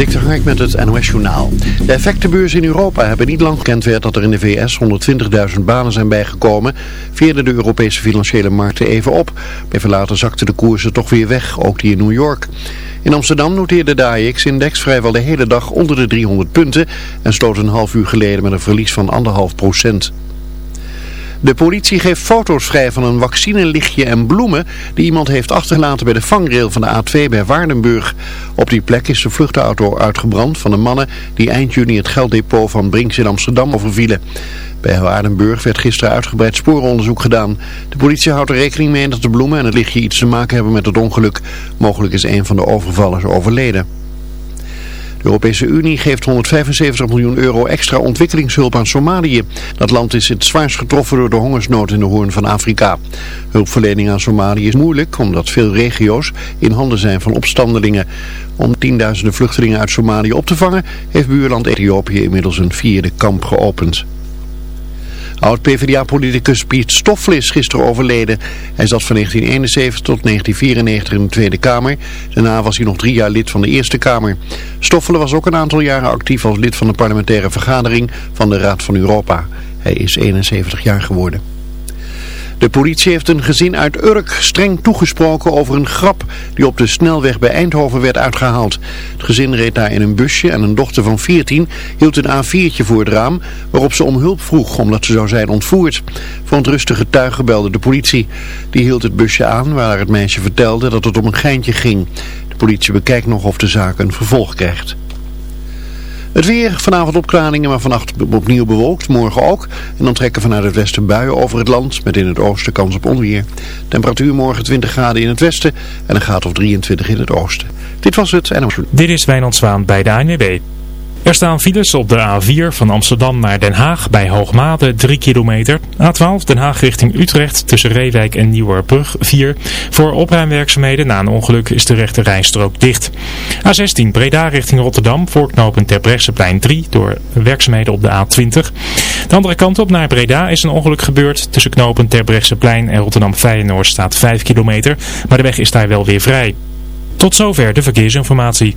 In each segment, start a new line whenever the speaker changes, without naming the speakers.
Dik Hark met het NOS Journaal. De effectenbeurs in Europa hebben niet lang gekend werd dat er in de VS 120.000 banen zijn bijgekomen. Veerden de Europese financiële markten even op. Even later zakten de koersen toch weer weg, ook die in New York. In Amsterdam noteerde de AEX-index vrijwel de hele dag onder de 300 punten en sloot een half uur geleden met een verlies van 1,5 procent. De politie geeft foto's vrij van een vaccinelichtje en bloemen die iemand heeft achtergelaten bij de vangrail van de A2 bij Waardenburg. Op die plek is de vluchtauto uitgebrand van de mannen die eind juni het gelddepot van Brinks in Amsterdam overvielen. Bij Waardenburg werd gisteren uitgebreid sporenonderzoek gedaan. De politie houdt er rekening mee dat de bloemen en het lichtje iets te maken hebben met het ongeluk. Mogelijk is een van de overvallers overleden. De Europese Unie geeft 175 miljoen euro extra ontwikkelingshulp aan Somalië. Dat land is het zwaarst getroffen door de hongersnood in de hoorn van Afrika. Hulpverlening aan Somalië is moeilijk omdat veel regio's in handen zijn van opstandelingen. Om tienduizenden vluchtelingen uit Somalië op te vangen heeft buurland Ethiopië inmiddels een vierde kamp geopend. Oud-PVDA-politicus Piet Stoffel is gisteren overleden. Hij zat van 1971 tot 1994 in de Tweede Kamer. Daarna was hij nog drie jaar lid van de Eerste Kamer. Stoffelen was ook een aantal jaren actief als lid van de parlementaire vergadering van de Raad van Europa. Hij is 71 jaar geworden. De politie heeft een gezin uit Urk streng toegesproken over een grap die op de snelweg bij Eindhoven werd uitgehaald. Het gezin reed daar in een busje en een dochter van 14 hield een A4'tje voor het raam waarop ze om hulp vroeg omdat ze zou zijn ontvoerd. Verontrustige getuigen belde de politie. Die hield het busje aan waar het meisje vertelde dat het om een geintje ging. De politie bekijkt nog of de zaak een vervolg krijgt. Het weer, vanavond opklaringen, maar vannacht opnieuw bewolkt, morgen ook. En dan trekken vanuit het westen buien over het land, met in het oosten kans op onweer. Temperatuur morgen 20 graden in het westen en een graad of 23 in het oosten. Dit was het en...
Dit is Wijnand Zwaan bij de ANWB. Er staan files op de A4 van Amsterdam naar Den Haag bij Hoogmade 3 kilometer. A12 Den Haag richting Utrecht tussen Reewijk en Nieuwerbrug 4. Voor opruimwerkzaamheden na een ongeluk is de rechte rijstrook dicht. A16 Breda richting Rotterdam voor knooppunt Terbrechtseplein 3 door werkzaamheden op de A20. De andere kant op naar Breda is een ongeluk gebeurd. Tussen knooppunt Terbrechtseplein en Rotterdam Feyenoord staat 5 kilometer. Maar de weg is daar wel weer vrij. Tot zover de verkeersinformatie.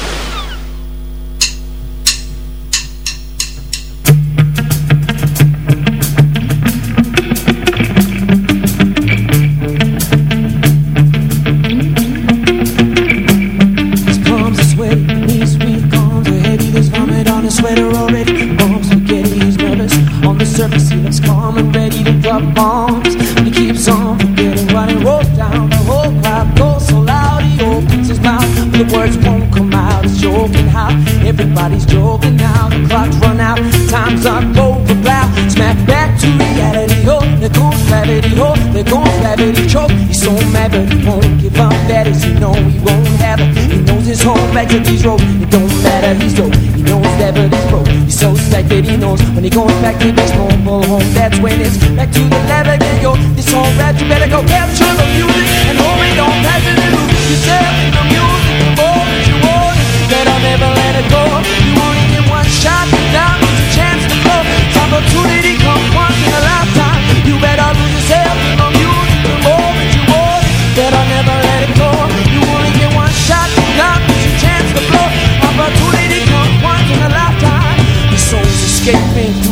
His these roads. It don't matter, he's dope. He knows that, but he's broke. He's so stacked that he knows when he goes back to this mobile home. That's when it's back to the lab again, yo. This it's alright, you better go capture the music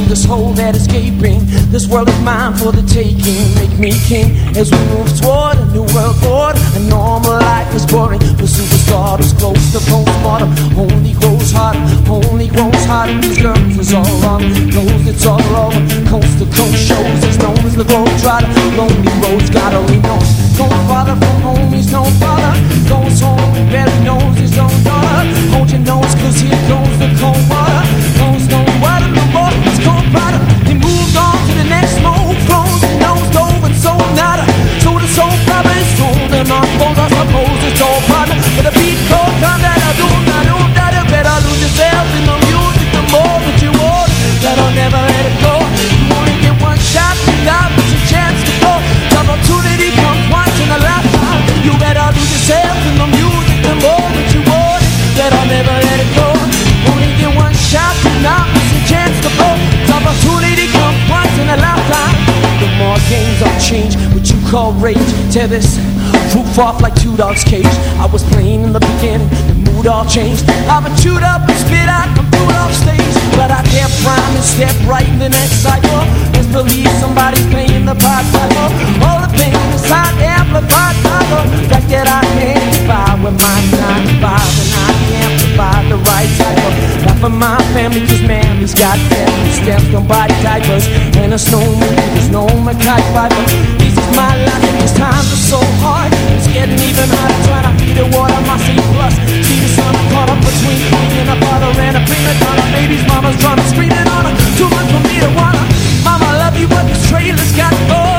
this hole that is gaping. This world is mine for the taking. Make me king as we move toward a new world order. A normal life is boring, but superstardom close to postmortem. Only grows hotter, only grows hotter. These girls is all wrong, knows it's all over. Coast to coast shows is known as the globe trotter. Lonely roads gotta lean games I've changed, what you call rage. Tear this roof off like two dogs' cage. I was playing in the beginning, the mood all changed. I've been chewed up and spit out, come through off stage. But I can't prime and step right in the next cycle. Believe somebody's paying the pipe cycle. All the pain inside amplified by the fact that I can't by with my 95 and I can't provide the right cycle. Not for my family, cause mammy's got family stems, don't buy diapers. And no me, there's no Mackay fiber. This is my life, and these times are so hard. It's getting even harder trying to feed the water, my C plus. See the sun caught up between me and a father and a prima donna. Baby's mama's drama screaming on her. Too much for me to wanna what this trailer's got. For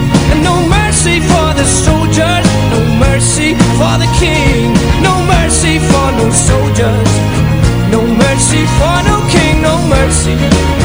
Mercy for no king, no mercy,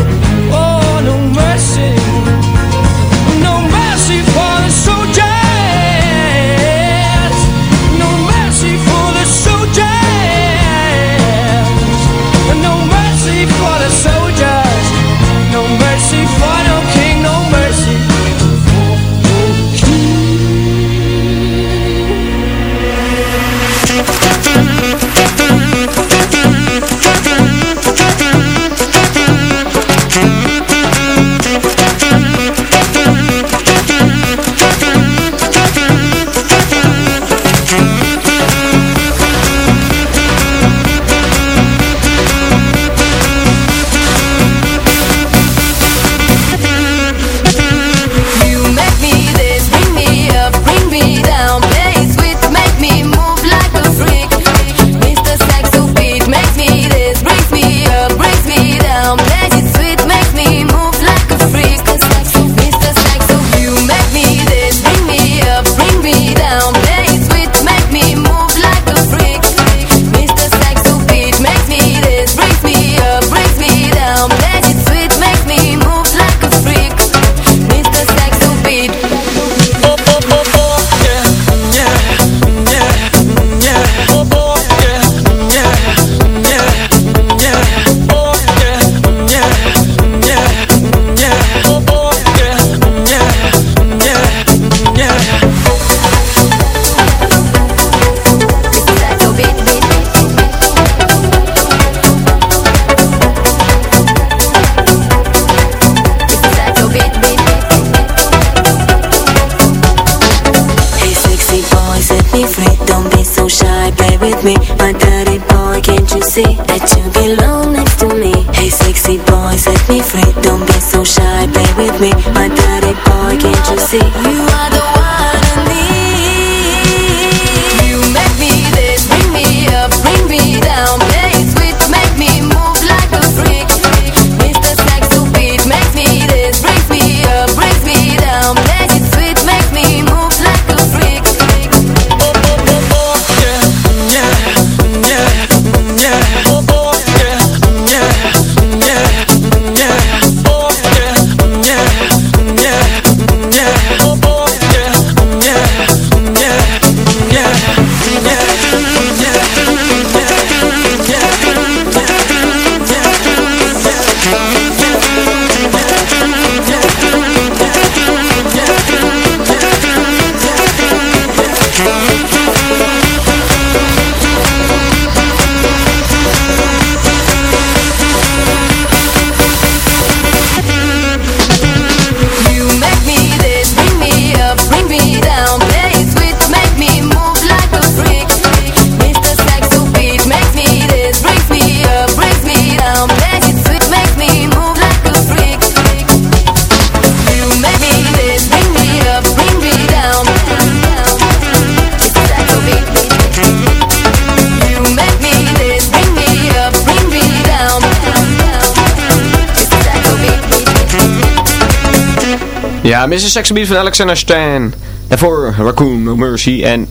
Ja, Mrs. Sexbeat van Alexander Stan. En voor Raccoon, No Mercy en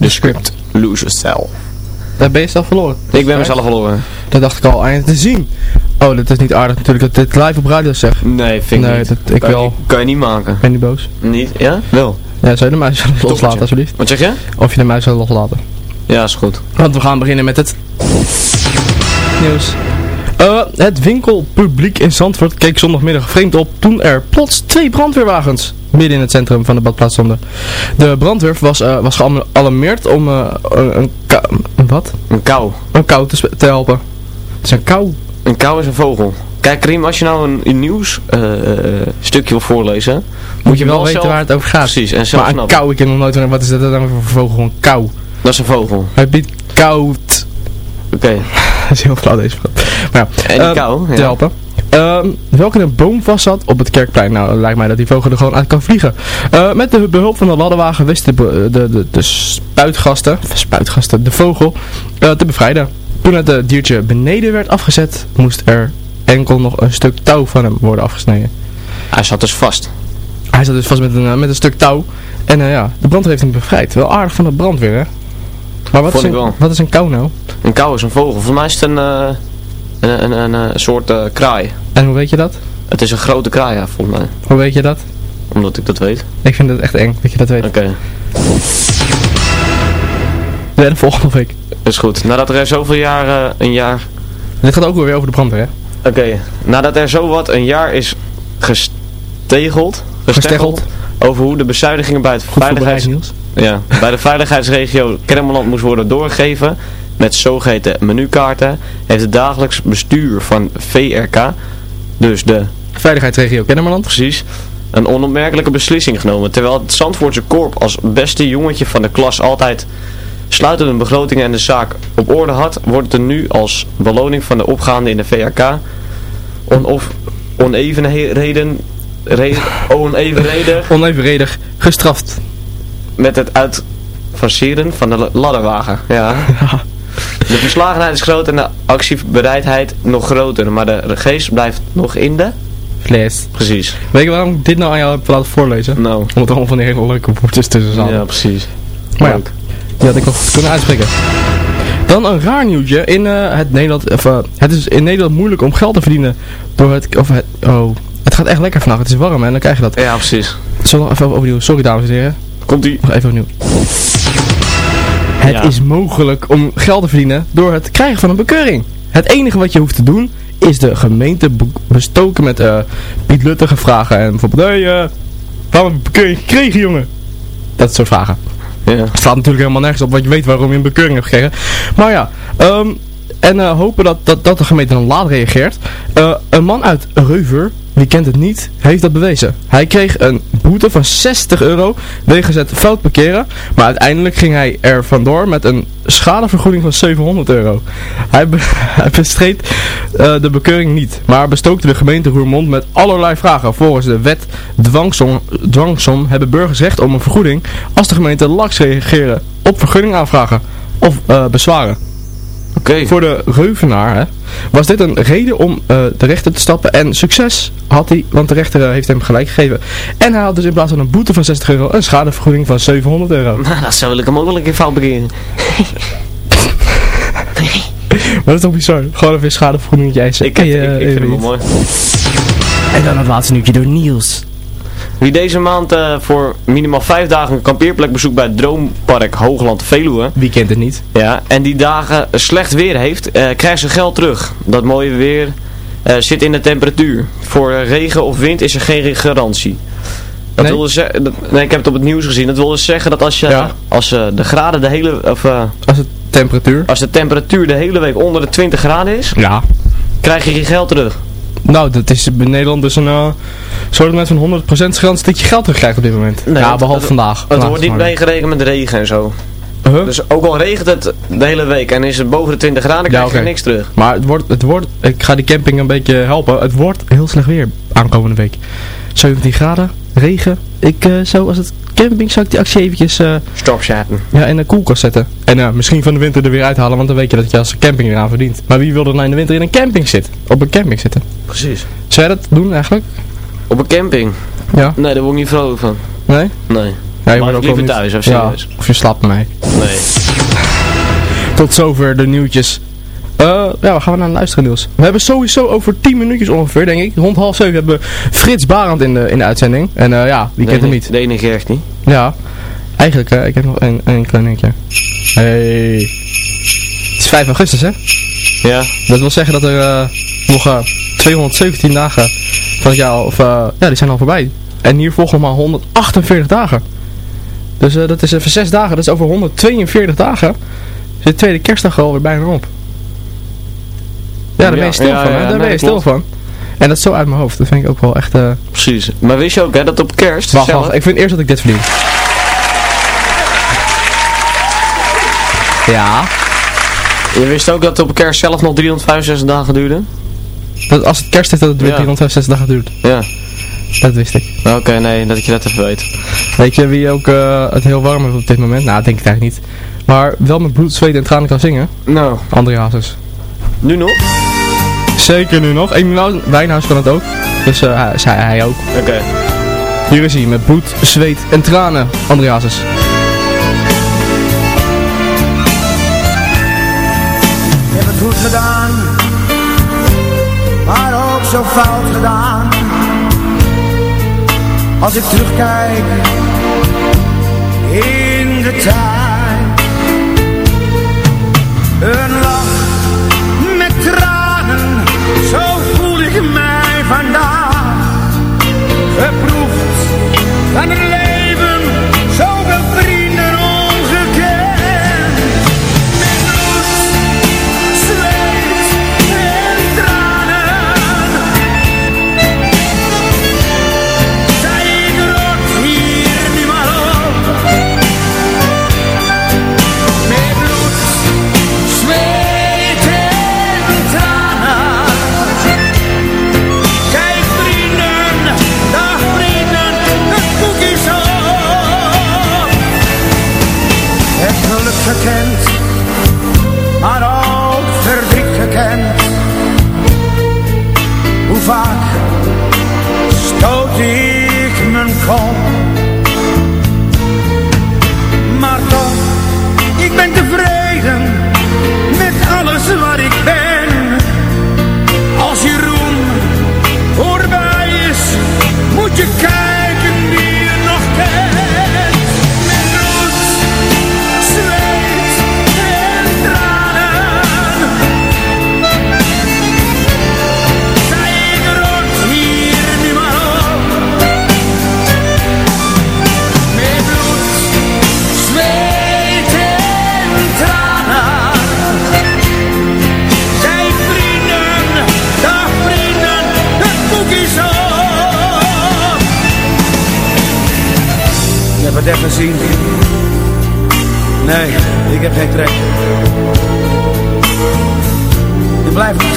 The Script, Lose Yourself.
Daar ben je zelf verloren.
Ik ben mezelf verloren.
Dat dacht ik al eind te zien. Oh, dat is niet aardig natuurlijk dat dit live op radio zeg.
Nee, vind ik
Nee,
niet.
dat- ik
kan,
wel.
Je, kan je niet maken.
Ben niet boos.
Niet? Ja? Wel.
Ja, zou je de muis loslaten alsjeblieft?
Wat zeg je?
Of je de muis loslaten.
Ja, is goed.
Want we gaan beginnen met het nieuws. Eh, het winkelpubliek in Zandvoort keek zondagmiddag vreemd op toen er plots twee brandweerwagens midden in het centrum van de badplaats stonden. De brandweer was, eh, was gealarmeerd om eh, een, een, een wat?
Een kou.
Een kou te, helpen. Het is een kou.
Een kou is een vogel. Kijk, Riem, als je nou een, een nieuws stukje wil voorlezen, moet,
je wel weten
zelf-
waar het over gaat.
Precies, en zelf
Maar een kou, ik heb nog nooit van, wat is dat dan voor vogel? Gewoon kou.
Dat is een vogel.
Het biedt koud.
Oké.
dat is heel flauw deze vraag. Maar ja,
En die
ehm,
kou, ja.
Te helpen. Ehm, welke een boom vast zat op het kerkplein. Nou, lijkt mij dat die vogel er gewoon uit kan vliegen. Eh, met de behulp van de ladderwagen wist de, be- de, de, de spuitgasten, spuitgasten, de vogel, eh, te bevrijden. Toen het eh, diertje beneden werd afgezet, moest er enkel nog een stuk touw van hem worden afgesneden.
Hij zat dus vast.
Hij zat dus vast met een, eh, met een stuk touw. En eh, ja, de brandweer heeft hem bevrijd. Wel aardig van de brandweer, hè? Maar wat,
Vond
is
ik
een,
wel.
wat is een kou nou?
Een kou is een vogel. Volgens mij is het een, een, een, een, eh, soort eh, kraai.
En hoe weet je dat?
Het is een grote kraai, ja, volgens mij.
Hoe weet je dat?
Omdat ik dat weet.
Ik vind het echt eng dat je dat weet.
Oké,
Ja, de volgende week.
is goed. Nadat er zoveel jaar, eh, een jaar...
Dit gaat ook weer over de brandweer, hè?
Oké, nadat er zo wat een jaar is gestegeld,
Gesteggeld.
over hoe de bezuinigingen bij het veiligheids... Ja, bij de veiligheidsregio Kennemerland moest worden doorgegeven met zogeheten menukaarten, heeft het dagelijks bestuur van VRK, dus de,
Veiligheidsregio Kennemerland.
precies, een onopmerkelijke beslissing genomen. Terwijl het Zandvoortse korp als beste jongetje van de klas altijd sluitende begrotingen en de zaak op orde had, wordt het er nu als beloning van de opgaande in de VRK on of onevenheden, re, onevenredig
Onevenredig gestraft.
met het uitfaceren van de la- ladderwagen. Ja. De verslagenheid is groot en de actiebereidheid nog groter, maar de geest blijft nog in de...
Fles.
Precies.
Weet je waarom ik dit nou aan jou heb laten voorlezen?
Nou.
Omdat er allemaal van die hele leuke woordjes tussen zaten.
Ja, precies.
Maar ja, die had ik nog kunnen uitspreken. Dan een raar nieuwtje. In eh, het Nederland, of, eh, het is in Nederland moeilijk om geld te verdienen door het, of het, oh, het gaat echt lekker vandaag. Het is warm en dan krijg je dat.
Ja, precies.
Zullen we even overnieuw? Sorry dames en heren.
Komt ie.
Nog even opnieuw. Het
Ja.
is mogelijk om geld te verdienen door het krijgen van een bekeuring. Het enige wat je hoeft te doen is de gemeente be- bestoken met eh pietluttige vragen. En bijvoorbeeld, hé, hey, eh, waarom heb je een bekeuring gekregen jongen? Dat soort vragen.
Ja.
Het staat natuurlijk helemaal nergens op, want je weet waarom je een bekeuring hebt gekregen. Maar ja, ehm, en eh, hopen dat, dat, dat de gemeente dan laat reageert. Eh, een man uit Reuver, wie kent het niet, heeft dat bewezen. Hij kreeg een boete van 60 euro wegens het fout parkeren. Maar uiteindelijk ging hij er vandoor met een schadevergoeding van 700 euro. Hij, be hij bestreed eh, de bekeuring niet, maar bestookte de gemeente Roermond met allerlei vragen. Volgens de wet dwangsom, dwangsom hebben burgers recht op een vergoeding als de gemeente laks reageren op vergunningaanvragen of bezwaren.
Oké.
Voor de Reuvenaar hè, was dit een reden om eh, de rechter te stappen en succes had hij, want de rechter eh, heeft hem gelijk gegeven. En hij had dus in plaats van een boete van 60 euro een schadevergoeding van 700 euro.
Nou, dat zou ik hem ook wel een keer fout bekeren.
Maar dat is toch bizar? Gewoon even een schadevergoeding eisen.
Ik, ik,
eh,
ik, ik vind hem wel mooi.
En dan het laatste nieuwtje door Niels.
Wie deze maand eh, voor minimaal vijf dagen een kampeerplek bezoekt bij het Droompark Hoogland Veluwe.
Wie kent het niet?
Ja, en die dagen slecht weer heeft, eh, krijgt zijn geld terug. Dat mooie weer eh, zit in de temperatuur. Voor regen of wind is er geen garantie. Dat
Nee?
wil dus dat- nee, ik heb het op het nieuws gezien. Dat wil dus zeggen dat als, je,
Ja.
als de graden de hele, of,
Als het temperatuur.
als de temperatuur de hele week onder de 20 graden is,
Ja.
krijg je je geld terug.
Nou, dat is in Nederland dus een uh, soort met van 100% kans dat je geld terugkrijgt op dit moment.
Nee,
ja, behalve
het-
vandaag.
Het wordt niet meegerekend met regen en zo.
Huh?
Dus ook al regent het de hele week en is het boven de 20 graden,
Ja,
krijg
oké.
je niks terug.
Maar het wordt, het wordt, ik ga die camping een beetje helpen. Het wordt heel slecht weer aankomende week. 17 graden, regen. Ik eh, zou, als het camping, zou ik die actie eventjes eh,
Stop chatten.
ja, in de koelkast zetten. En eh, misschien van de winter er weer uithalen, want dan weet je dat je als camping eraan verdient. Maar wie wil er nou in de winter in een camping zitten? Op een camping zitten?
Precies.
Zou jij dat doen eigenlijk?
Op een camping?
Ja.
Nee, daar word ik niet vrolijk van.
Nee?
Nee.
Ja, je
Maar
wordt
liever
niet-
thuis, of
ja,
serieus?
of je slaapt mij.
Nee.
Tot zover de nieuwtjes. Eh, ja, we gaan naar luisteren Niels. We hebben sowieso over 10 minuutjes ongeveer, denk ik. Rond half 7 hebben we Frits Barend in de, in de uitzending. En eh, ja, wie kent hem niet?
De ene Gergt niet.
Ja, eigenlijk, eh, ik heb nog een, een klein dingetje. Hey. Het is 5 augustus, hè?
Ja.
Dat wil zeggen dat er eh, nog 217 dagen van het jaar, of eh, ja, die zijn al voorbij. En hier volgen maar 148 dagen. Dus eh, dat is even 6 dagen, dat is over 142 dagen. Zit de tweede kerstdag er alweer bijna op. Ja, daar ben je stil
ja,
van, hè? Daar
nee,
ben je stil
klopt.
van. En dat is zo uit mijn hoofd, dat vind ik ook wel echt... eh
Precies. Maar wist je ook hè, dat op kerst
Wacht,
zelf-
wacht, ik vind eerst dat ik dit verdien. Ja.
Je wist ook dat op kerst zelf nog 365 dagen duurde?
Dat als het kerst is, dat het weer 365 dagen duurt.
Ja.
Dat wist ik.
Nou, oké, nee, dat ik je dat even weet.
Weet je wie ook eh, het heel warm heeft op dit moment? Nou, denk ik eigenlijk niet. Maar wel met bloed, zweet en tranen kan zingen.
Nou.
André Hazes.
Nu nog?
Zeker nu nog. Emil Wijnhuis kan het ook. Dus eh, hij, zei hij ook.
Oké.
Hier is hij met bloed, zweet en tranen. André
Hazes. Heb het goed gedaan zo fout gedaan. Als ik terugkijk in de tijd.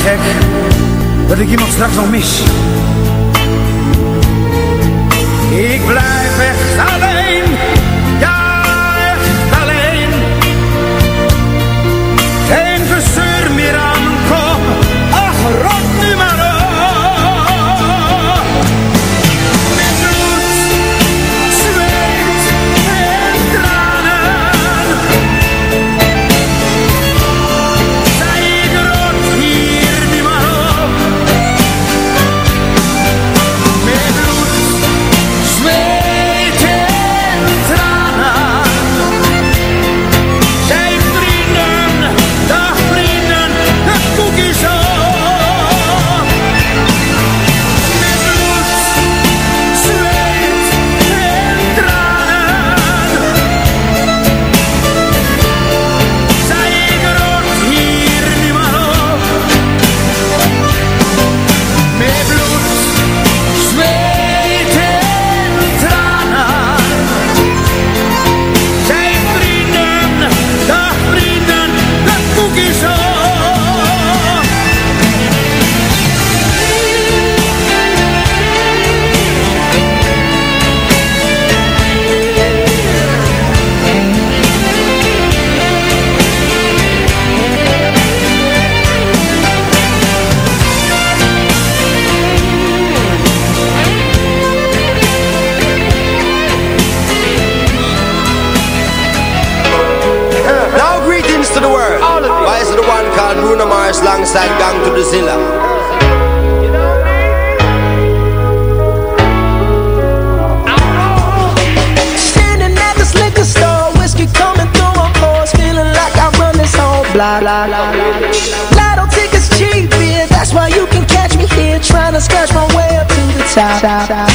gek dat ik iemand straks nog mis. Ik blijf echt alleen.
Lotto tickets cheap, yeah, that's why you can catch me here Trying to scratch my way up to the top.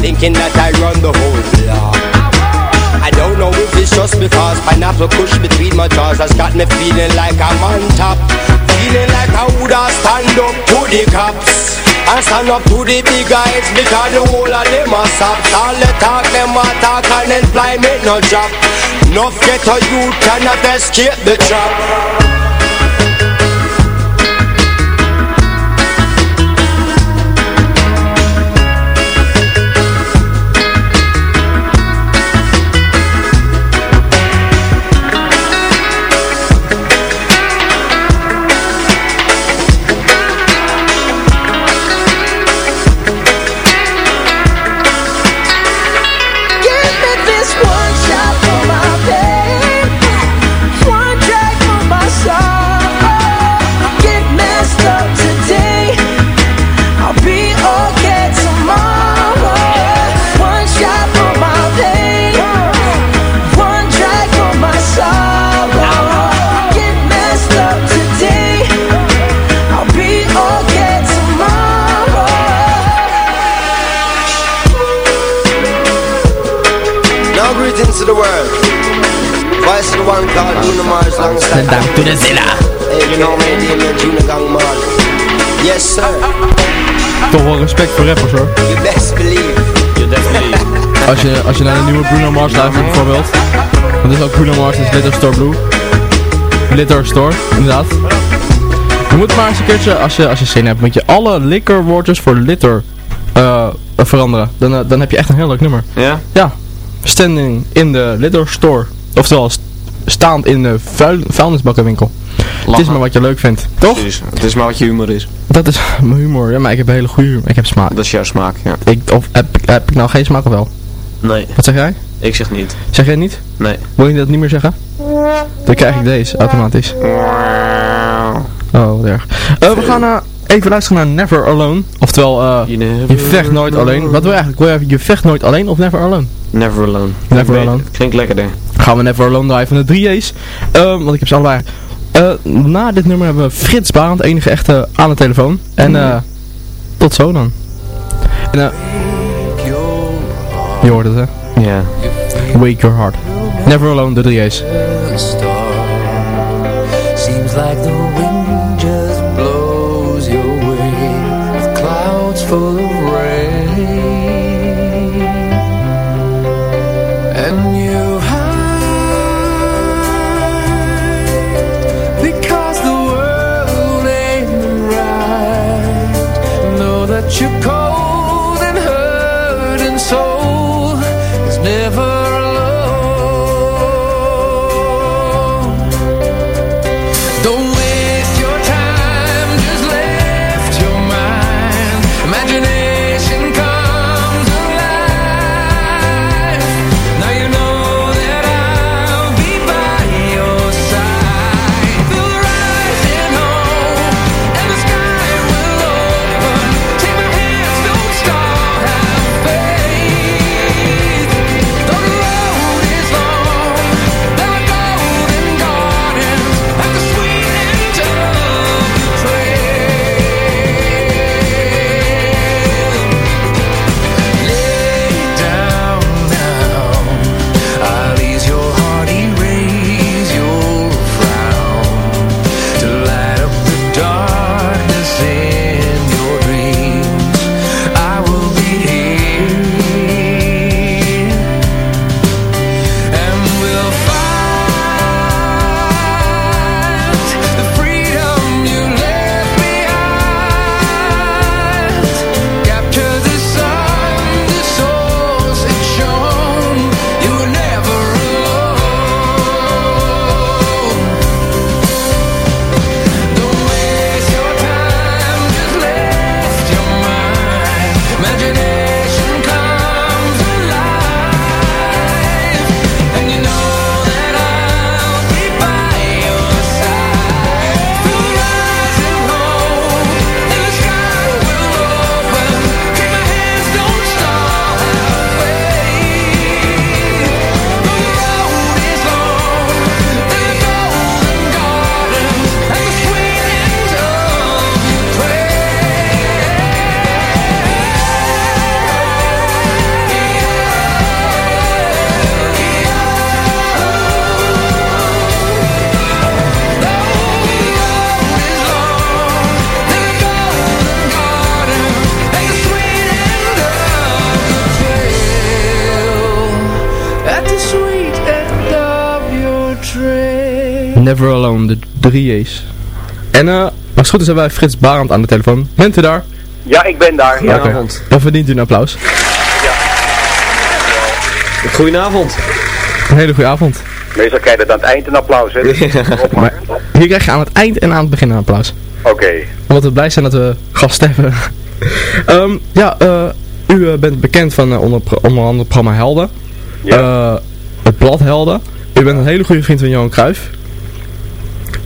Thinking that I run the whole block. I don't know if it's just because pineapple push between my jaws has got me feeling like I'm on top. Feeling like I woulda stand up to the cops. And stand up to the big guys because the whole of them are soft. All the talk, them a talk and me no drop. Enough get a youth cannot escape the trap.
One
called Bruno Mars alongside
Down to the Zilla.
Hey, you know me, Junior Gang Man. Yes sir,
Toch wel respect voor rappers hoor.
you best believe.
You definitely.
Als je, als je naar de nieuwe Bruno Mars luistert bijvoorbeeld. Dat is ook Bruno Mars, is Litter Store Blue. Litter Store, inderdaad. Je moet maar eens een keertje, als je, als je zin hebt, moet je alle likkerwoordjes voor litter eh, veranderen. Dan, eh, dan heb je echt een heel leuk nummer.
Ja?
Ja. Standing in de litter store. Oftewel, st- staand in de vuil, vuilnisbakkenwinkel. Het is maar wat je leuk vindt. Toch?
Precies. Het is maar wat je humor is.
Dat is mijn humor. Ja, maar ik heb een hele goede humor. Ik heb smaak.
Dat is jouw smaak, ja.
Ik, of heb, ik- heb ik nou geen smaak of wel?
Nee,
Wat zeg jij?
ik zeg niet.
Zeg jij niet?
Nee.
Wil je dat niet meer zeggen? Dan krijg ik deze, automatisch. Oh, wat erg. Eh, we gaan eh, even luisteren naar Never Alone. Oftewel,
never
je vecht nooit alleen. Wat wil je eigenlijk? Wil je, je vecht nooit alleen of Never Alone?
Never alone.
Never alone.
Klinkt lekkerder.
Gaan we Never Alone draaien van de 3J's. Ehm, want ik heb ze allebei. Eh, na dit nummer hebben we Frits Barend, enige echte, aan de telefoon. En eh, tot zo dan. En, eh, je hoort het hè?
Ja.
Wake Your Heart. Never Alone, de 3J's.
Seems like the wind just blows your way with clouds full of
En uh, als goed is hebben wij Frits Barend aan de telefoon. Bent u daar?
Ja, ik ben daar. Goedenavond.
Okay. Dan verdient u een applaus. Ja.
Goedenavond.
Een hele goede avond.
Meestal krijg je aan het eind een applaus, hè?
maar hier krijg je aan het eind en aan het begin een applaus.
Oké. Okay.
Omdat we blij zijn dat we gast hebben. Ehm, ja, eh, u eh, bent bekend van eh, onder, onder, andere het Helden. Ja. het blad Helden. U bent een hele goede vriend van Johan Cruijff.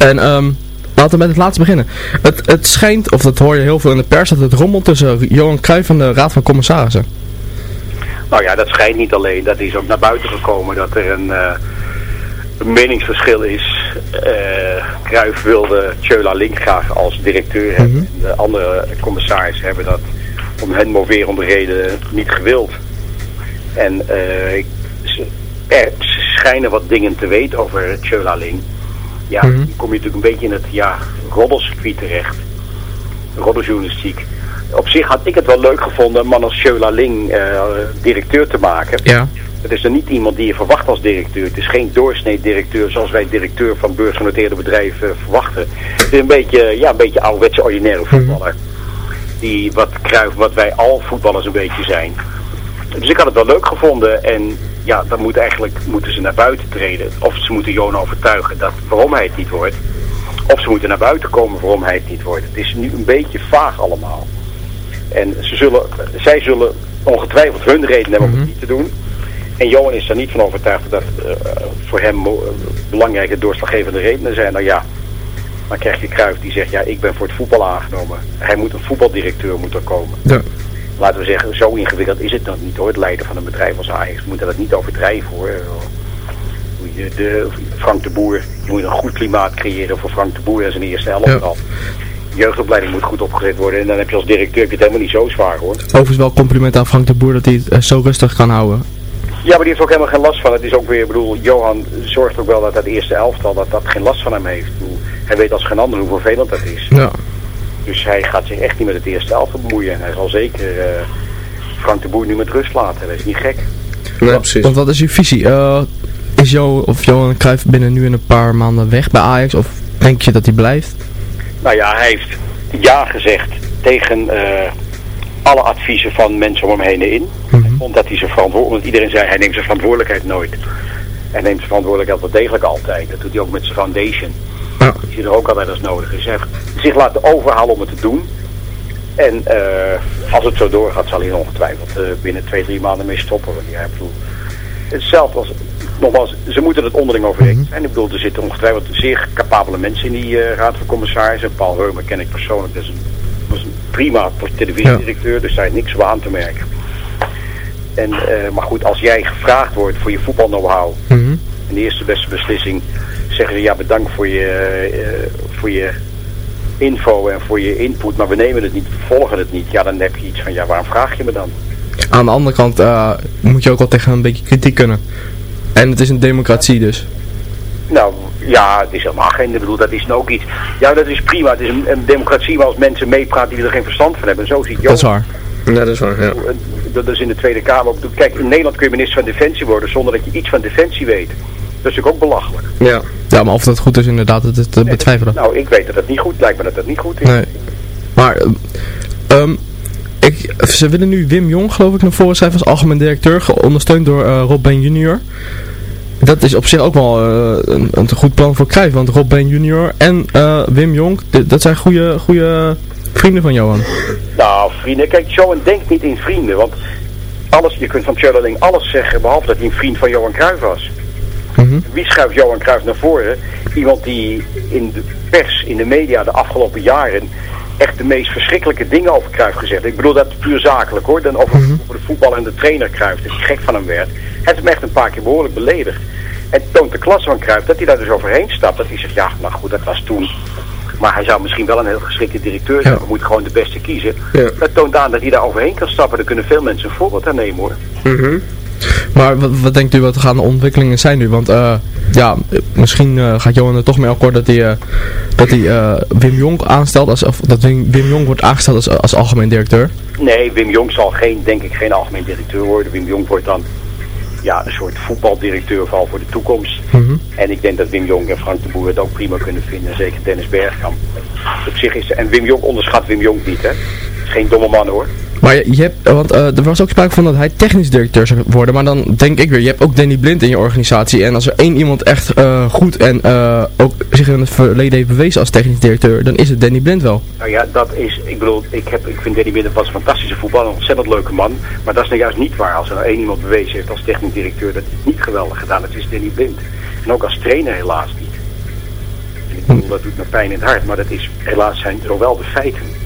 En ehm, laten we met het laatste beginnen. Het, het schijnt, of dat hoor je heel veel in de pers, dat het rommelt tussen Johan Cruijff en de Raad van Commissarissen.
Nou ja, dat schijnt niet alleen. Dat is ook naar buiten gekomen dat er een, eh, meningsverschil is. Cruijff wilde Tjöla Link graag als directeur hebben. En De andere commissarissen hebben dat om hen moverende reden niet gewild. En ze, er schijnen wat dingen te weten over Tjöla Link. Ja, dan kom je natuurlijk een beetje in het ja, roddelcircuit terecht. Roddeljournalistiek. Op zich had ik het wel leuk gevonden een man als Tjöla Ling eh, directeur te maken.
Ja.
Het is er niet iemand die je verwacht als directeur. Het is geen doorsnee directeur zoals wij directeur van beursgenoteerde bedrijven verwachten. Het is een beetje, ja, een beetje ouderwetse ordinaire voetballer. Die wat kruif, wat wij al voetballers een beetje zijn. Dus ik had het wel leuk gevonden en ja, dan moet eigenlijk, moeten ze naar buiten treden. Of ze moeten Johan overtuigen dat, waarom hij het niet wordt. Of ze moeten naar buiten komen waarom hij het niet wordt. Het is nu een beetje vaag allemaal. En ze zullen, zij zullen ongetwijfeld hun reden hebben om het niet te doen. En Johan is er niet van overtuigd dat eh, voor hem eh, belangrijke doorslaggevende redenen zijn. Nou ja, dan krijg je Cruijff die zegt, ja, ik ben voor het voetbal aangenomen. Hij moet een voetbaldirecteur moeten komen.
Ja.
Laten we zeggen, zo ingewikkeld is het dan niet hoor, het leiden van een bedrijf als Ajax. We moeten dat niet overdrijven hoor. De, de, Frank de Boer, je moet een goed klimaat creëren voor Frank de Boer en zijn eerste elftal. Jeugdopleiding moet goed opgezet worden en dan heb je als directeur heb je het helemaal niet zo zwaar hoor.
Overigens wel compliment aan Frank de Boer dat hij het eh, zo rustig kan houden.
Ja, maar die heeft ook helemaal geen last van. Het is ook weer, ik bedoel, Johan zorgt ook wel dat dat eerste elftal, dat dat geen last van hem heeft. Hij weet als geen ander hoe vervelend dat is.
Ja.
Dus hij gaat zich echt niet met het eerste elftal bemoeien. En hij zal zeker eh, Frank de Boer nu met rust laten. Dat is niet gek.
Want, want wat is uw visie? Eh, is Jo of Johan Cruijff binnen nu in een paar maanden weg bij Ajax? Of denk je dat hij blijft?
Nou ja, hij heeft ja gezegd tegen eh, alle adviezen van mensen om hem heen in. Omdat hij zijn verantwoordelijkheid, omdat iedereen zei hij neemt zijn verantwoordelijkheid nooit. Hij neemt zijn verantwoordelijkheid wel degelijk altijd. Dat doet hij ook met zijn foundation.
Ja.
Die er ook altijd als nodig is. Hij zich laten overhalen om het te doen. En eh, als het zo doorgaat zal hij ongetwijfeld eh, binnen twee, drie maanden mee stoppen. Want ja, ik bedoel, hetzelfde als, nogmaals, ze moeten het onderling overeen zijn. Ik bedoel, er zitten ongetwijfeld zeer capabele mensen in die eh, raad van commissarissen. Paul Reumer ken ik persoonlijk, dat is een, is een prima televisiedirecteur, dus daar is niks aan te merken. En, maar goed, als jij gevraagd wordt voor je voetbal know-how, en de eerste beste beslissing, zeggen ze ja bedankt voor je, eh, voor je info en voor je input, maar we nemen het niet, we volgen het niet. Ja, dan heb je iets van, ja waarom vraag je me dan?
Aan de andere kant eh, moet je ook wel tegen een beetje kritiek kunnen. En het is een democratie dus.
Nou, ja, het is helemaal geen, ik bedoel, dat is nou ook iets. Ja, dat is prima. Het is een, een democratie waar als mensen meepraten die er geen verstand van hebben. En zo ziet
Dat is waar.
Ja, dat is waar, ja.
Dat is in de Tweede Kamer ook. Kijk, in Nederland kun je minister van Defensie worden zonder dat je iets van Defensie weet. Dat is natuurlijk ook belachelijk.
Ja.
Ja, maar of dat goed is inderdaad, dat is te betwijfelen.
Nou, ik weet dat het niet goed lijkt, maar dat het niet goed is.
Nee. Maar, ehm, ehm, ik, ze willen nu Wim Jong, geloof ik, naar voren schrijven als algemeen directeur, ondersteund door eh, Rob Ben junior. Dat is op zich ook wel eh, een, een goed plan voor Cruijff, want Rob Ben junior en eh, Wim Jong, dat zijn goede, goede vrienden van Johan.
Nou, vrienden, kijk, Johan denkt niet in vrienden, want alles, je kunt van Tjöleling alles zeggen, behalve dat hij een vriend van Johan Cruijff was. Wie schuift Johan Cruijff naar voren? Iemand die in de pers, in de media de afgelopen jaren echt de meest verschrikkelijke dingen over Cruijff gezegd. Ik bedoel dat puur zakelijk hoor, dan over, over de voetbal en de trainer Cruijff, dat hij gek van hem werd. Hij heeft hem echt een paar keer behoorlijk beledigd. En toont de klasse van Cruijff dat hij daar dus overheen stapt. Dat hij zegt, ja, nou goed, dat was toen. Maar hij zou misschien wel een heel geschikte directeur zijn. We moeten gewoon de beste kiezen. Dat toont aan dat hij daar overheen kan stappen. Daar kunnen veel mensen een voorbeeld aan nemen hoor.
Maar wat, wat denkt u wat gaan de ontwikkelingen zijn nu? Want eh, ja, misschien eh, gaat Johan er toch mee akkoord dat hij, eh, dat hij Wim Jong aanstelt, als, of dat Wim, Wim Jong wordt aangesteld als, als algemeen directeur.
Nee, Wim Jong zal geen, denk ik geen algemeen directeur worden. Wim Jong wordt dan ja, een soort voetbaldirecteur vooral voor de toekomst.
Mhm.
En ik denk dat Wim Jong en Frank de Boer het ook prima kunnen vinden. Zeker Dennis Bergkamp. Op zich is en Wim Jong onderschat Wim Jong niet, hè. Is geen domme man hoor.
Maar je, hebt, want eh, er was ook sprake van dat hij technisch directeur zou worden, maar dan denk ik weer, je hebt ook Danny Blind in je organisatie en als er één iemand echt eh, goed en eh, ook zich in het verleden heeft bewezen als technisch directeur, dan is het Danny Blind wel.
Nou ja, dat is, ik bedoel, ik, heb, ik vind Danny was een fantastische voetballer, een ontzettend leuke man. Maar dat is nou juist niet waar. Als er nou één iemand bewezen heeft als technisch directeur dat het niet geweldig gedaan heeft, is Danny Blind. En ook als trainer helaas niet. Ik bedoel, dat doet me pijn in het hart, maar dat is, helaas zijn er wel de feiten.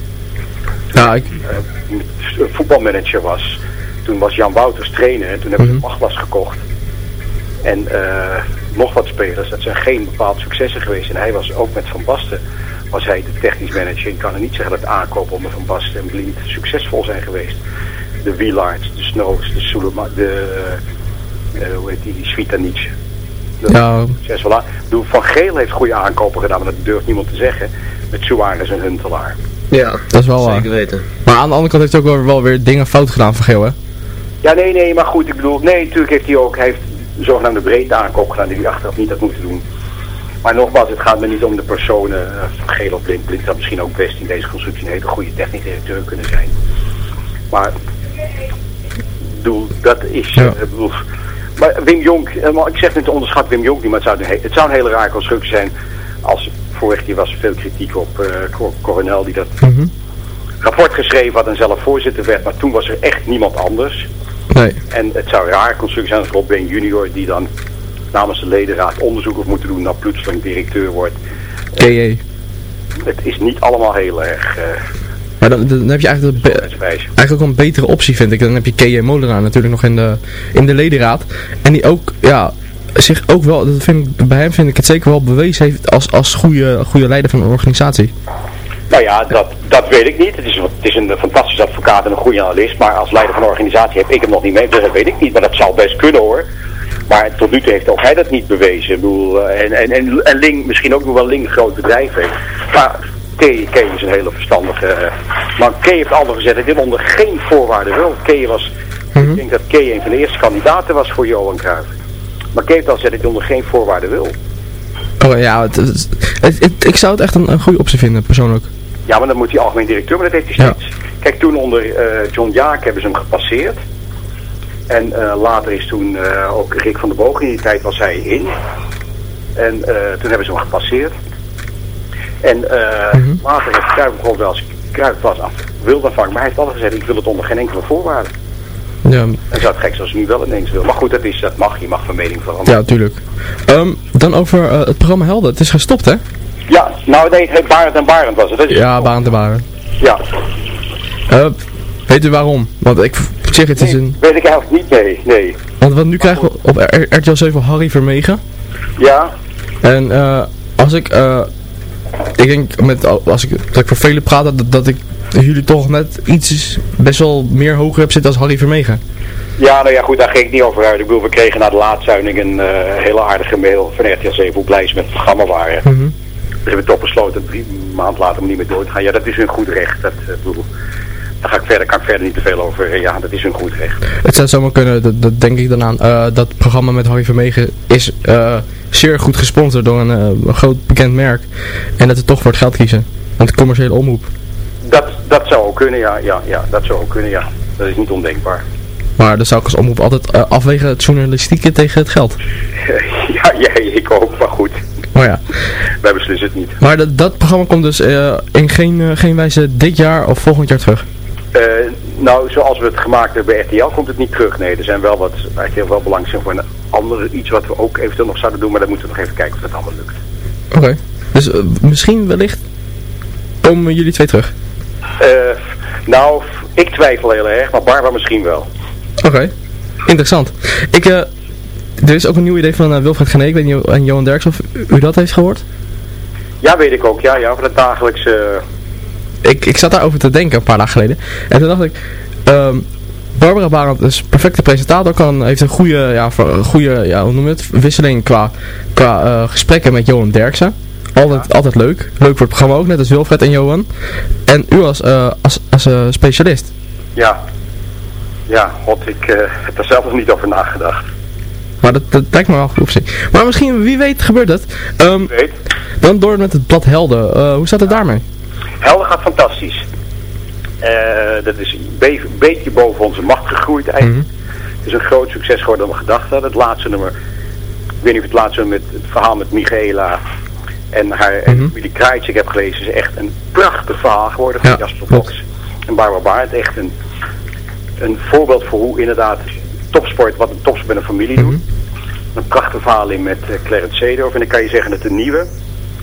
Ja, ik...
Uh, voetbalmanager was, toen was Jan Wouters trainer en toen hebben we Maglas gekocht. En uh, nog wat spelers, dat zijn geen bepaald successen geweest. En hij was ook met Van Basten, was hij de technisch manager. Ik kan er niet zeggen dat aankopen onder Van Basten en Blind succesvol zijn geweest. De Wielards, de Snows, de Sulema, de, uh, hoe heet die, die Svitanic.
Ja.
Ik bedoel, Van Geel heeft goede aankopen gedaan, maar dat durft niemand te zeggen. Met Suarez en Huntelaar.
Ja,
dat is wel waar.
Zeker weten.
Maar aan de andere kant heeft hij ook wel, wel weer dingen fout gedaan van Geel, hè?
Ja, nee, nee, maar goed, ik bedoel, nee, natuurlijk heeft hij ook, hij heeft een zogenaamde breedte aankoop gedaan die hij achteraf niet had moeten doen. Maar nogmaals, het gaat me niet om de personen, uh, Geel of Blind. Blind had misschien ook best in deze constructie een hele goede technisch directeur kunnen zijn. Maar, ik bedoel, dat is,
ja.
uh, bedoel, maar Wim Jonk, ik zeg niet te onderschat Wim Jonk niet, maar het zou, een, het zou een hele rare constructie zijn als vorig jaar was veel kritiek op uh, Coronel die dat
mm -hmm.
rapport geschreven had en zelf voorzitter werd. Maar toen was er echt niemand anders.
Nee.
En het zou rare constructie zijn als Rob Ben junior die dan namens de ledenraad onderzoek heeft moeten doen, dan plotseling directeur wordt.
KJ.
Het is niet allemaal heel erg... Uh,
maar dan, dan heb je eigenlijk, eigenlijk ook een betere optie vind ik. Dan heb je KJ Molenaar natuurlijk nog in de, in de ledenraad. En die ook, ja, zich ook wel, dat vind ik, bij hem vind ik het zeker wel bewezen heeft als, als goede, goede leider van een organisatie.
Nou ja, dat, dat weet ik niet. Het is, het is een fantastische advocaat en een goede analist. Maar als leider van een organisatie heb ik hem nog niet mee. Dus dat weet ik niet. Maar dat zal best kunnen hoor. Maar tot nu toe heeft ook hij dat niet bewezen. Ik bedoel, en, en, en, en Ling, misschien ook nog wel Ling een groot bedrijf heeft. Maar Kay is een hele verstandige... maar Kay heeft altijd gezegd dat dit onder geen voorwaarden wil. Kay was... Mm -hmm. Ik denk dat Kay een van de eerste kandidaten was voor Johan Cruijff. Maar al gezegd dat hij onder geen voorwaarden wil.
Oh ja, het, het, het, ik zou het echt een, een goede optie vinden, persoonlijk.
Ja, maar dan moet hij algemeen directeur, maar dat heeft hij steeds. Ja. Kijk, toen onder uh, John Jaak hebben ze hem gepasseerd. En uh, later is toen uh, ook Rick van der Boog, in die tijd was hij in. En toen hebben ze hem gepasseerd. En mm -hmm. later heeft Cruijff gewoon wel eens Cruijff was af, wilde vangen. Maar hij heeft altijd gezegd, ik wil het onder geen enkele voorwaarde.
Ja.
En zou het gek zoals hij nu wel ineens wil. Maar goed, dat, is, dat mag. Je mag van mening veranderen.
Ja, tuurlijk. Um, dan over uh, het programma Helden. Het is gestopt, hè?
Ja, nou nee, het Barend en Barend was het.
ja, Barend en Barend.
Ja.
Uh, weet u waarom? Want ik zeg het
nee,
is een...
weet ik eigenlijk niet, nee. nee.
Want, want nu maar krijgen goed. we op R RTL 7 Harry Vermegen.
Ja.
En uh, als ik... ik denk, met, als ik, dat ik voor velen praat, dat, dat ik jullie toch net iets best wel meer hoger heb zitten als Harry Vermegen.
Ja, nou ja, goed, daar ging ik niet over uit. Ik bedoel, we kregen na de laatzuining een uh, hele aardige mail van RTL 7 hoe blij ze met het programma waren.
Mm -hmm.
Dus hebben we toch besloten drie maand later om niet meer door te gaan. Ja, dat is hun goed recht. Dat, uh, bedoel, daar ga ik verder, kan ik verder niet te veel over. Ja, dat is hun goed recht.
Het zou zomaar kunnen, dat, dat denk ik dan aan, uh, dat programma met Harry Vermegen is zeer goed gesponsord door een, een groot bekend merk. En dat ze toch voor het geld kiezen. Want de commerciële omroep.
Dat, dat zou ook kunnen, ja, ja, ja. Dat zou ook kunnen, ja. Dat is niet ondenkbaar.
Maar dan zou ik als omroep altijd uh, afwegen het journalistieke tegen het geld.
ja, jij, ik ook, maar goed.
Maar ja.
Wij beslissen het niet.
Maar dat, dat programma komt dus uh, in geen, uh, geen wijze dit jaar of volgend jaar terug?
nou, zoals we het gemaakt hebben bij RTL komt het niet terug. Nee, er zijn wel wat, eigenlijk wel belangrijk voor een andere iets wat we ook eventueel nog zouden doen. Maar dan moeten we nog even kijken of dat allemaal lukt.
Oké. Okay. Dus misschien wellicht komen jullie twee terug?
Nou, ik twijfel heel erg, maar Barbara misschien wel.
Oké, okay. interessant. Ik, uh, er is ook een nieuw idee van uh, Wilfred Gené, ik weet niet en Johan Derks of u, dat heeft gehoord?
Ja, weet ik ook, ja, ja, voor het dagelijkse...
Ik, ik zat daarover te denken een paar dagen geleden. En toen dacht ik, um, Barbara Barend is perfecte presentator, kan, heeft een goede, ja, goede ja, hoe noem je het, wisseling qua, qua uh, gesprekken met Johan Derksen. Altijd, altijd leuk. Leuk voor het programma ook, net als Wilfred en Johan. En u als, uh, als, als uh, specialist.
Ja. Ja, god, ik uh, heb er zelf nog niet over nagedacht.
Maar dat, dat lijkt me wel goed op zich. Maar misschien, wie weet, gebeurt het. Ehm,
weet.
Dan door met het blad Helden. Eh, hoe staat het daarmee?
Helden gaat fantastisch. Eh, dat is een be- beetje boven onze macht gegroeid eigenlijk. Het is een groot succes geworden dan we gedacht hadden. Het laatste nummer, ik weet niet of het laatste nummer met het verhaal met Michaela en haar en familie Krajcik heb gelezen, is echt een prachtig verhaal geworden van
Ja,
Jasper Fox en Barbara Baart. Echt een, een voorbeeld voor hoe inderdaad topsport, wat een topsport met een familie doet. Een prachtig verhaal in met eh, Clarence Seedorf. En dan kan je zeggen dat de nieuwe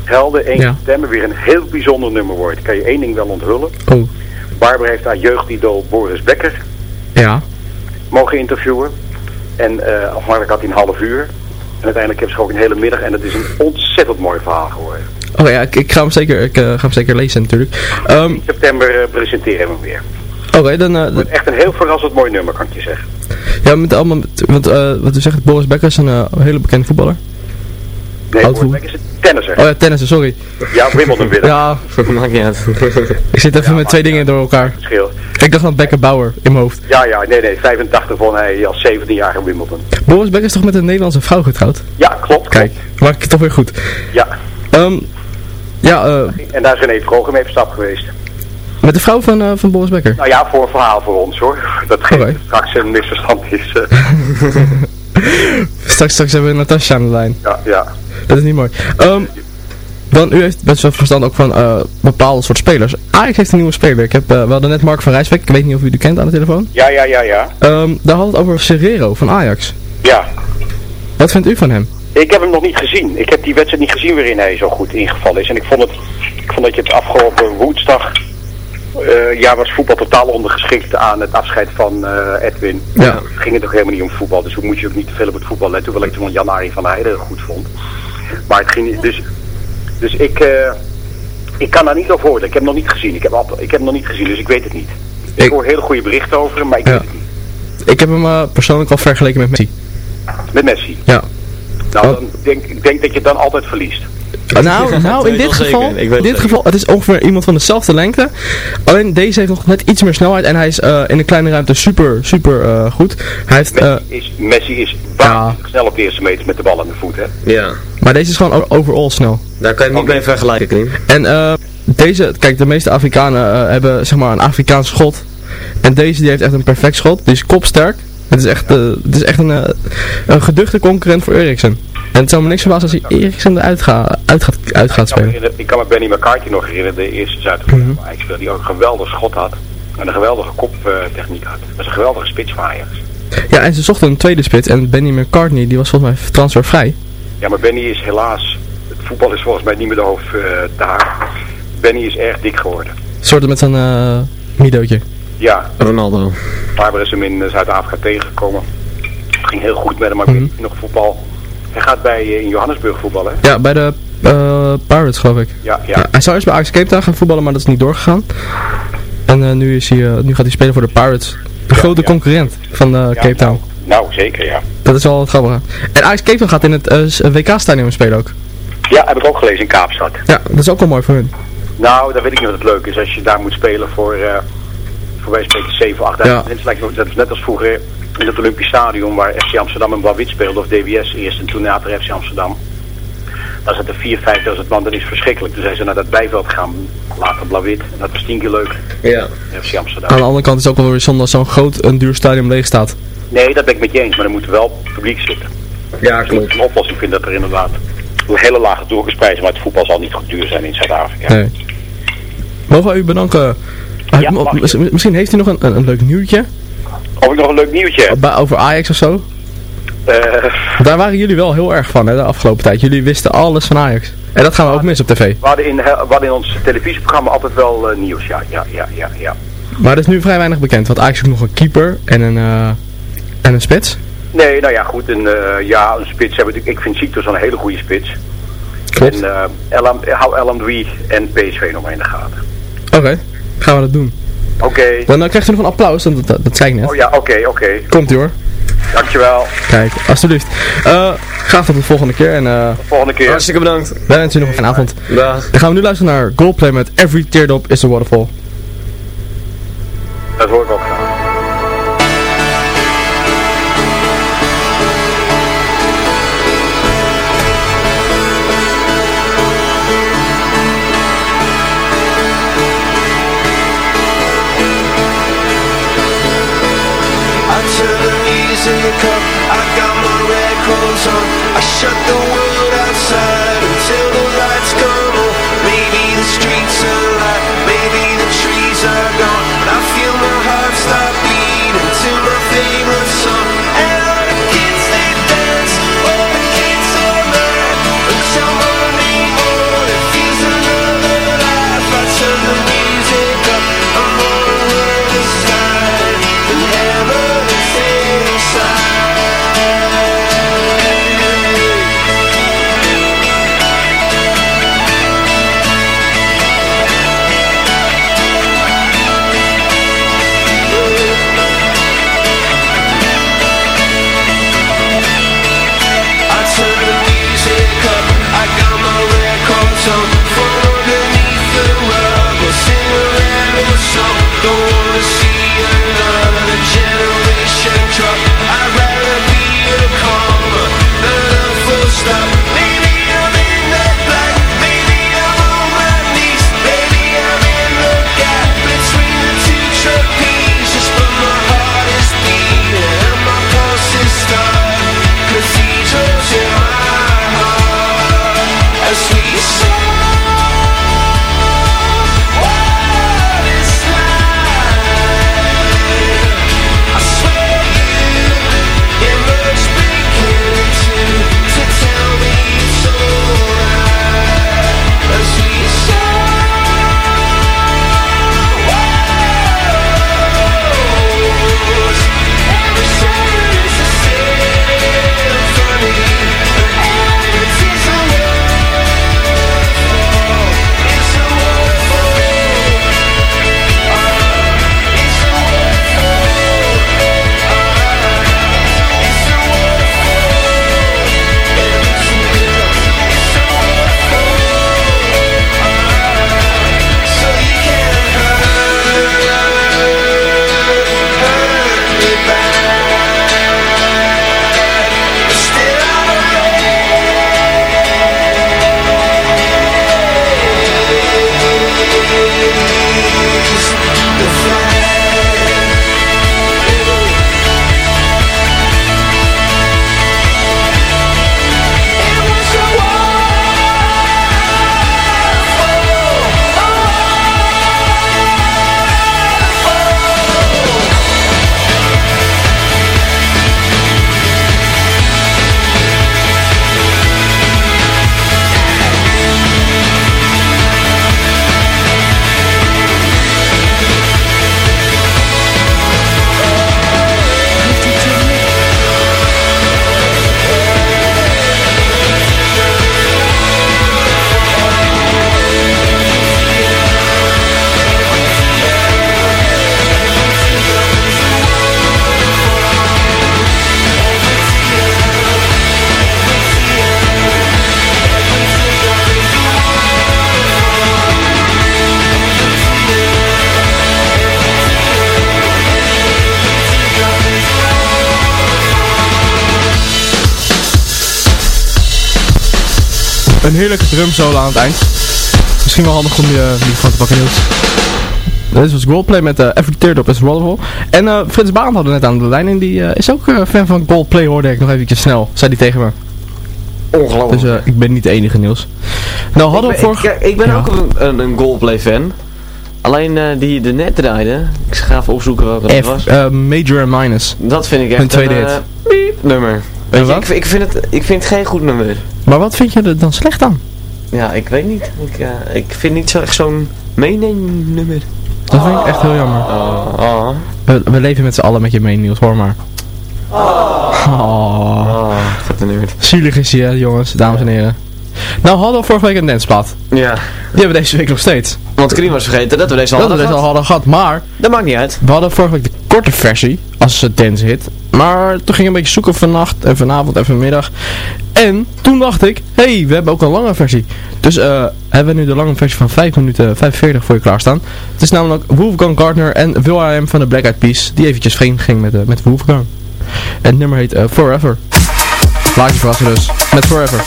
Helden, één
Ja.
stemmen, weer een heel bijzonder nummer wordt. kan je één ding wel onthullen.
Oh,
Barbara heeft haar jeugdidool Boris Becker
ja.
mogen interviewen. En eh afhankelijk had hij een half uur. En uiteindelijk hebben ze ook een hele middag. En het is een ontzettend mooi verhaal geworden.
Oh ja, ik, ik ga hem zeker, ik, eh, ga hem zeker lezen natuurlijk. Ehm,
In september eh, presenteren we hem weer.
Oké, dan... eh,
Het is echt een heel verrassend mooi nummer, kan ik je zeggen.
ja, met allemaal, met- want eh, wat u zegt, Boris Becker is een eh, hele bekende voetballer.
Nee,
Oud
Boris Becker is een tennisser.
Oh ja, tennissen, sorry.
Ja, Wimbledon winnen.
Ja,
Maakt niet uit.
ik zit even met twee dingen door elkaar.
Verschil.
Ik dacht aan Becker Bauer in mijn hoofd.
Ja, ja, nee, nee. 85 won hij als 17-jarige Wimbledon.
Boris Becker is toch met een Nederlandse vrouw getrouwd?
Ja, klopt.
Kijk, maak ik het toch weer goed.
Ja.
Ehm, ja, eh,
En daar is René Vroger mee op stap geweest.
met de vrouw van, eh, van Boris Becker.
Nou ja, voor een verhaal voor ons hoor. Dat geen straks een misverstand is. eh.
Straks, straks hebben we Natasja aan de lijn.
ja, ja.
Dat is niet mooi. Ehm, dan, u heeft best wel verstand ook van eh, bepaalde soort spelers. Ajax heeft een nieuwe speler. Ik heb, we hadden net Mark van Rijswijk. Ik weet niet of u die kent aan de telefoon.
Ja, ja, ja, ja.
Ehm, daar had het over Serrero van Ajax.
Ja.
Wat vindt u van hem?
Ik heb hem nog niet gezien. Ik heb die wedstrijd niet gezien waarin hij zo goed ingevallen is. En ik vond, het, ik vond dat je het afgelopen woensdag... eh, ja, was voetbal totaal ondergeschikt aan het afscheid van Edwin.
Ja.
Het ging er toch helemaal niet om voetbal. Dus hoe moet je ook niet te veel op het voetbal letten. Hoewel ik toen Jan-Arie van Heijden goed vond. Maar het ging niet... Dus, dus ik, eh, ik kan daar niet over horen. Ik heb hem nog niet gezien. Ik heb, ik heb hem nog niet gezien, dus ik weet het niet. Ik, hoor hele goede berichten over hem, maar ik
Ja.
weet het niet.
Ik heb hem eh, persoonlijk al vergeleken met Messi.
Met Messi.
Ja.
Nou, dan denk, ik denk dat je dan altijd verliest.
Nou, nou in dit geval, in dit geval, het is ongeveer iemand van dezelfde lengte. Alleen deze heeft nog net iets meer snelheid en hij is eh, in een kleine ruimte super, super eh, goed. Hij heeft, eh,
is, Messi is waanzinnig snel op de eerste meters met de bal aan de voet, hè?
Ja,
maar deze is gewoon o- overall snel.
Daar kan je het niet mee vergelijken, Klim.
En eh, deze, kijk, de meeste Afrikanen eh, hebben zeg maar een Afrikaans schot. En deze die heeft echt een perfect schot. Die is kopsterk. Het is echt, eh, het is echt een, een geduchte concurrent voor Eriksen. En het zou me niks verbazen als hij Eriksen eruit ga, uit, gaat, uit gaat
Ik kan, me
spelen.
ik kan me Benny McCarthy nog herinneren, de eerste Zuid-Afrikaan waar ik speelde, die ook een geweldig schot had. En een geweldige koptechniek had. Dat was een geweldige spits van Ajax.
Ja, en ze zochten een tweede spits. En Benny McCartney, die was volgens mij transfervrij.
Ja, maar Benny is helaas, voetbal is volgens mij niet meer de hoofdtaak. Benny is erg dik geworden.
Soorten met zo'n eh midootje.
Ja,
Ronaldo.
Barbara is hem in Zuid-Afrika tegengekomen. Het ging heel goed met hem, maar ik weet niet nog voetbal. Hij gaat bij eh, in Johannesburg voetballen. hè?
Ja, bij de eh, Pirates geloof ik.
Ja, ja.
hij zou eerst bij Ajax Cape Town gaan voetballen, maar dat is niet doorgegaan. En eh, nu, is hij, eh, nu gaat hij spelen voor de Pirates. De grote concurrent van eh, Cape Town.
Nou, zeker ja.
Dat is wel het grappige. En Ajax Cape Town gaat in het WK-stadion spelen ook.
Ja, heb ik ook gelezen in Kaapstad.
Ja, dat is ook wel mooi voor hun.
Nou, dat weet ik niet wat het leuk is. Als je daar moet spelen voor, eh voor wij spreken 7, 8
Ja.
Dat is net als vroeger in het Olympisch Stadion waar FC Amsterdam en Blauw-Wit speelde. Of DWS eerst en toen later FC Amsterdam. Daar zaten 4, 5.000 man. Dat is verschrikkelijk. Toen zijn ze naar dat bijveld gaan. Later Blauw-Wit. En dat was tien keer leuk.
Ja.
FC Amsterdam.
Aan de andere kant is het ook wel weer zonde als zo'n groot, een duur stadion leeg staat.
Nee, dat ben ik met je eens. Maar er moet wel publiek zitten.
Ja,
Ik moet een oplossing vinden dat er inderdaad hele lage toegesprijzen. Maar het voetbal zal niet goed duur zijn in Zuid-Afrika.
Nee. Mogen we u bedanken?
Ja,
mis- misschien heeft u nog een, een, een leuk nieuwtje
Of ik nog een leuk nieuwtje
over Ajax of zo?
Eh,
Daar waren jullie wel heel erg van hè, de afgelopen tijd. Jullie wisten alles van Ajax. En dat gaan we ook mis op tv.
We hadden in, we hadden in ons televisieprogramma altijd wel eh, nieuws, ja, ja, ja, ja, ja.
Maar er is nu vrij weinig bekend. Want Ajax heeft nog een keeper en een, eh, en een spits.
Nee, nou ja, goed, een, eh, ja, een spits hebben we natuurlijk, ik vind Sito een hele goede spits.
Klopt.
En uh, hou Elam Dwie en PSV nog maar in de gaten.
Oké, gaan we dat doen.
Oké.
Dan eh, krijgt u nog een applaus, want dat, dat zei ik net.
Oh ja, oké, oké.
Komt u hoor.
Dankjewel.
Kijk, alsjeblieft. Eh, graag tot de volgende keer. En eh
Volgende keer.
Hartstikke bedankt.
wij wensen u nog een fijne avond.
Dag.
Dan gaan we nu luisteren naar Goldplay met Every Teardrop is a Waterfall.
Dat hoor ik ook graag.
sun I shut the world outside until the lights
go drumsolo aan het eind. Misschien wel handig om je microfoon te pakken, Niels. Dit was Goldplay met uh, Every Teardrop is Waterfall. En eh, Frits Baan hadden we net aan de lijn en die eh, is ook eh, fan van Goldplay hoorde ik nog eventjes snel. Zei die tegen me.
Ongelooflijk.
Dus eh, ik ben niet de enige Niels. Nou hadden we
ik ben,
vorige...
ik, ik ben
Ja.
ook een, een, een Goldplay fan. Alleen eh, die de net draaide, ik ga even opzoeken welke dat
F,
was.
eh, Major en Minus.
Dat vind ik echt
Hun tweede
een
hit.
eh, piep nummer. Weet je,
wat?
ik, ik, vind het, ik vind het geen goed nummer.
Maar wat vind je er dan slecht aan?
Ja, ik weet niet. Ik, eh, ik vind niet zo echt zo'n meeneemnummer.
Dat vind ik echt heel jammer.
Oh, oh.
We, we leven met z'n allen met je mee, Niels, hoor maar. Oh.
Oh.
Zielig is hij, hè, jongens, dames en heren. Nou hadden we vorige week een danceplaat.
Ja.
Die hebben we deze week nog steeds.
Want Karim was vergeten dat we deze al
Dat we
hadden
deze al
gehad.
hadden gehad, maar...
Dat maakt niet uit.
We hadden vorige week de korte versie, als het dance hit. Maar toen ging ik een beetje zoeken vannacht en vanavond en vanmiddag. En toen dacht ik, hé, hey, we hebben ook een lange versie. Dus eh, hebben we nu de lange versie van 5 minuten 45 voor je klaarstaan. Het is namelijk Wolfgang Gardner en Will I Am van de Black Eyed Peas. Die eventjes vreemd ging met, uh, met Wolfgang. En het nummer heet eh, Forever. Laat je verrassen dus. Met Forever.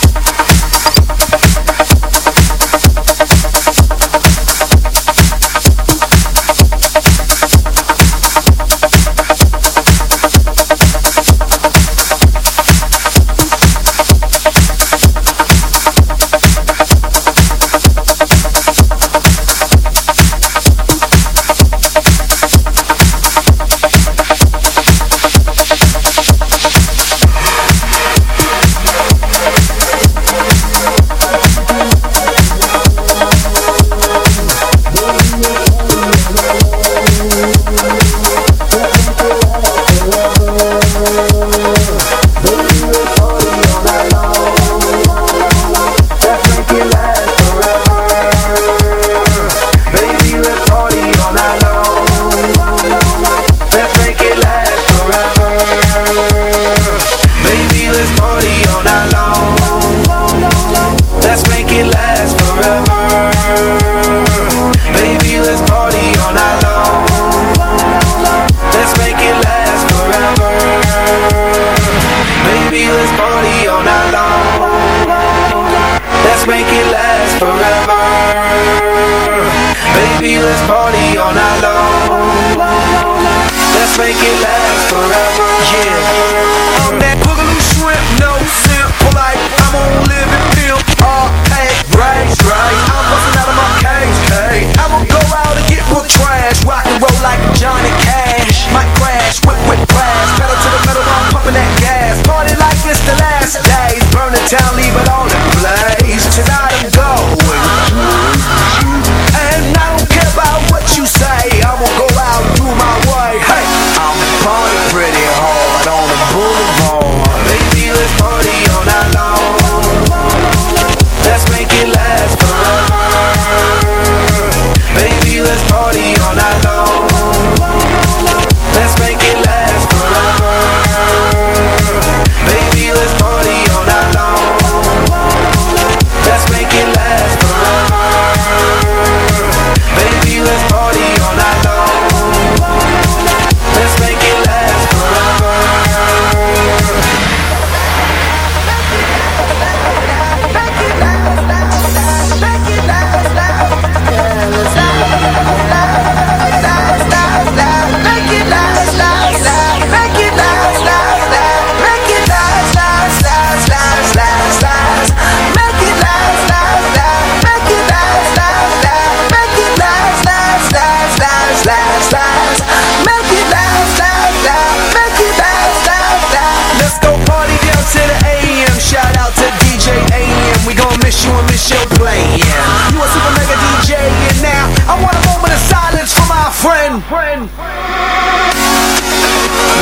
Miss your playing. You a super mega DJ and now I want a moment of silence for my friend.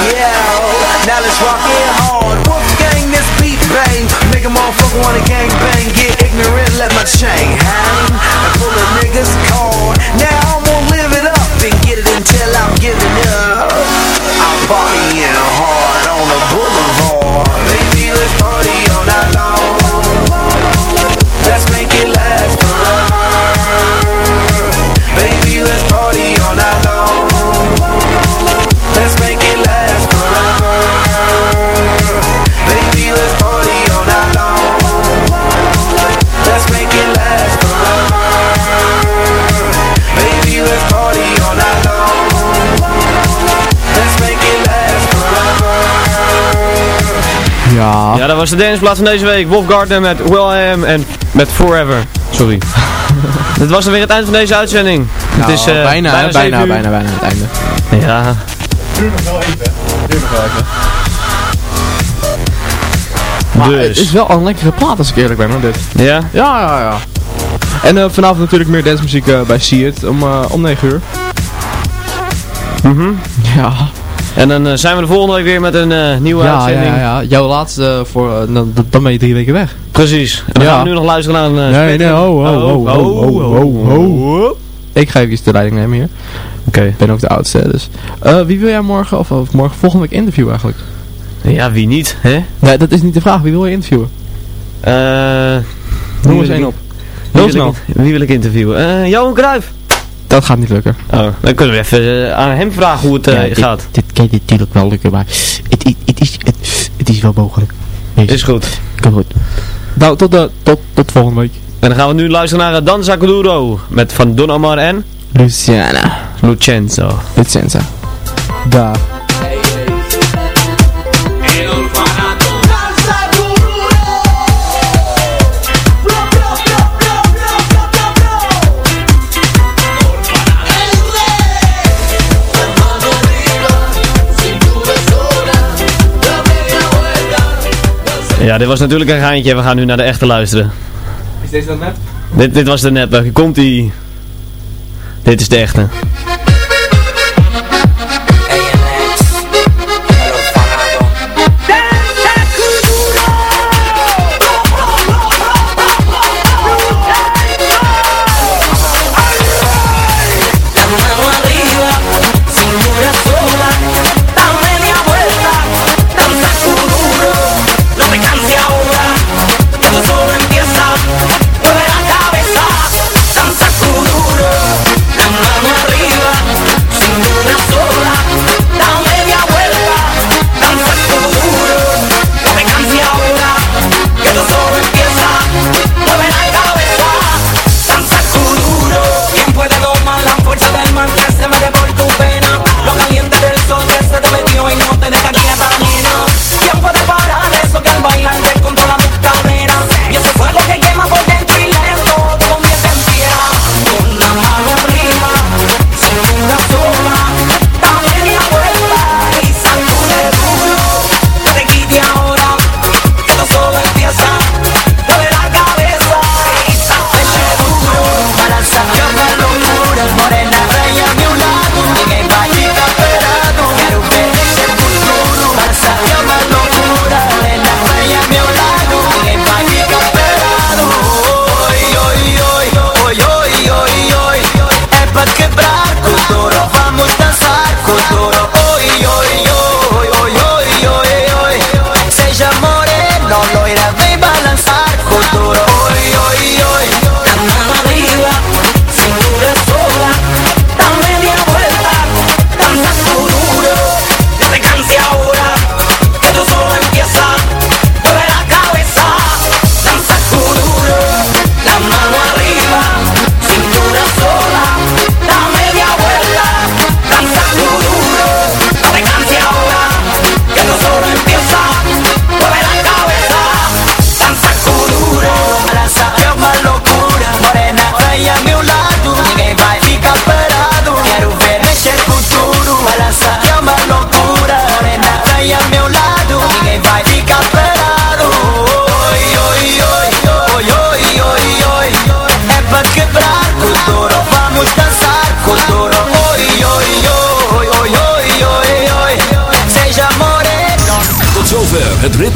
Yeah, now let's rock it hard. Wolfgang, this beat bang. Make a motherfucker wanna gang bang. Get ignorant, let my chain hang. And pull a nigga's card. Now I'm gonna live it up and get it until I'm giving up. I'm
Ja.
Ja, dat was de danceplaat van deze week. Wolf Gardner met Will I Am en met Forever. Sorry. Dit was dan weer het eind van deze uitzending.
Nou,
het is, eh,
bijna, bijna, bijna,
uur.
bijna, bijna, het einde.
Ja.
Duurt nog wel even. Duurt nog wel even.
Maar
Dus.
het is wel een lekkere plaat als ik eerlijk ben hoor, dit.
Ja?
Ja, ja, ja. En eh, vanavond natuurlijk meer dancemuziek eh, bij See It om, om 9 uur.
Mhm.
Ja.
En dan eh, zijn we de volgende week weer met een eh, nieuwe
Ja,
uitzending.
ja, ja. Jouw laatste eh, voor, dan, ben je drie weken weg.
Precies. En dan gaan we nu nog luisteren eh,
Nee, nee,
spectrum-
ho, ho, ho,
Oh,
ho, ho,
oh,
ho,
oh.
ho. Ik ga even de leiding nemen hier.
Oké.
Ik ben ook de oudste, dus. Wie wil jij morgen, of, of morgen volgende week interviewen eigenlijk?
Ja, wie niet, hè?
Nee, dat is niet de vraag. Wie wil je interviewen?
Eh...
Noem eens één op.
Wie
Heel
wil,
snel.
ik, wie wil ik interviewen? Eh Johan Cruijff.
Dat gaat niet lukken.
Oh, dan kunnen we even eh, aan hem vragen hoe het eh,
dit,
gaat.
Dit kan natuurlijk wel lukken, maar het, het, het, is, het, het is wel mogelijk. Wees-
Is goed.
Komt goed. Nou, tot, de, tot, tot volgende week.
En dan gaan we nu luisteren naar eh, Danza Kuduro met van Don en
Luciana.
Lucenzo.
Lucenza. Daar.
Ja, dit was natuurlijk een geintje. We gaan nu naar de echte luisteren.
Is deze dan net?
Dit, dit was de nep. Komt ie. Dit is de echte.